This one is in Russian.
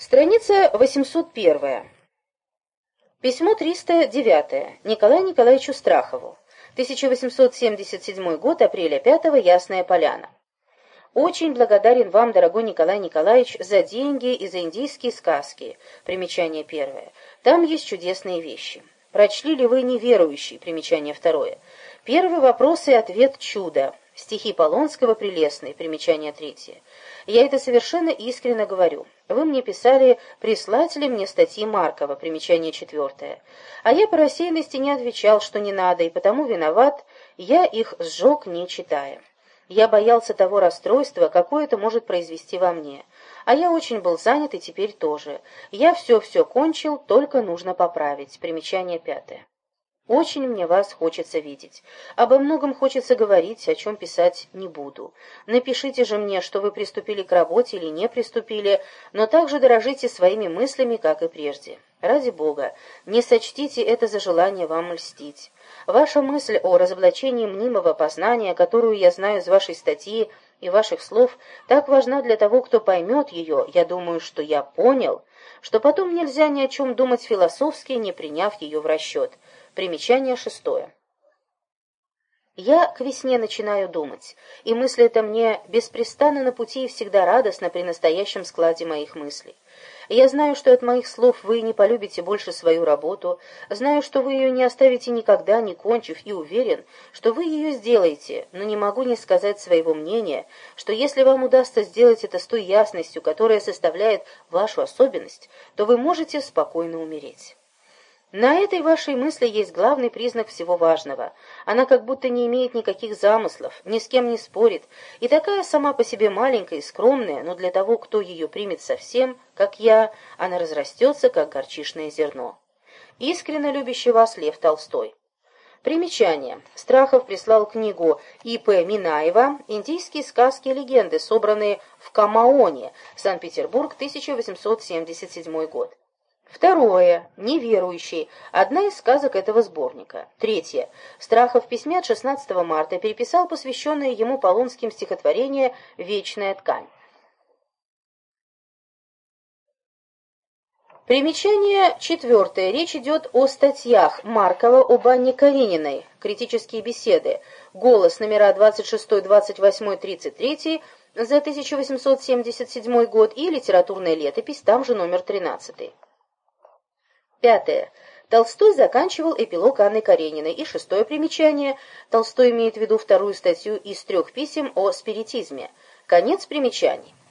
Страница 801. Письмо 309. Николаю Николаевичу Страхову. 1877 год, апреля 5 Ясная Поляна. Очень благодарен вам, дорогой Николай Николаевич, за деньги и за индийские сказки. Примечание первое. Там есть чудесные вещи. Прочли ли вы неверующий? Примечание второе. Первый вопрос и ответ чудо. Стихи Полонского прелестные. Примечание третье. Я это совершенно искренне говорю. Вы мне писали, прислать ли мне статьи Маркова, примечание четвертое. А я по рассеянности не отвечал, что не надо, и потому виноват, я их сжег, не читая. Я боялся того расстройства, какое это может произвести во мне. А я очень был занят и теперь тоже. Я все-все кончил, только нужно поправить. Примечание пятое. Очень мне вас хочется видеть. Обо многом хочется говорить, о чем писать не буду. Напишите же мне, что вы приступили к работе или не приступили, но также дорожите своими мыслями, как и прежде. Ради Бога, не сочтите это за желание вам льстить. Ваша мысль о разоблачении мнимого познания, которую я знаю из вашей статьи и ваших слов, так важна для того, кто поймет ее, я думаю, что я понял, что потом нельзя ни о чем думать философски, не приняв ее в расчет. Примечание шестое. Я к весне начинаю думать, и мысль эта мне беспрестанно на пути и всегда радостна при настоящем складе моих мыслей. Я знаю, что от моих слов вы не полюбите больше свою работу, знаю, что вы ее не оставите никогда, не кончив, и уверен, что вы ее сделаете, но не могу не сказать своего мнения, что если вам удастся сделать это с той ясностью, которая составляет вашу особенность, то вы можете спокойно умереть. На этой вашей мысли есть главный признак всего важного. Она как будто не имеет никаких замыслов, ни с кем не спорит, и такая сама по себе маленькая и скромная, но для того, кто ее примет совсем, как я, она разрастется, как горчишное зерно. Искренне любящий вас Лев Толстой. Примечание. Страхов прислал книгу И.П. Минаева «Индийские сказки и легенды», собранные в Камаоне, Санкт-Петербург, 1877 год. Второе. Неверующий. Одна из сказок этого сборника. Третье. Страхов в письме от 16 марта переписал посвященное ему полонским стихотворение «Вечная ткань». Примечание четвертое. Речь идет о статьях Маркова об Анне Карениной. Критические беседы. Голос номера 26, 28, 33 за 1877 год и литературная летопись, там же номер 13. Пятое. Толстой заканчивал эпилог Анны Карениной. И шестое примечание. Толстой имеет в виду вторую статью из трех писем о спиритизме. Конец примечаний.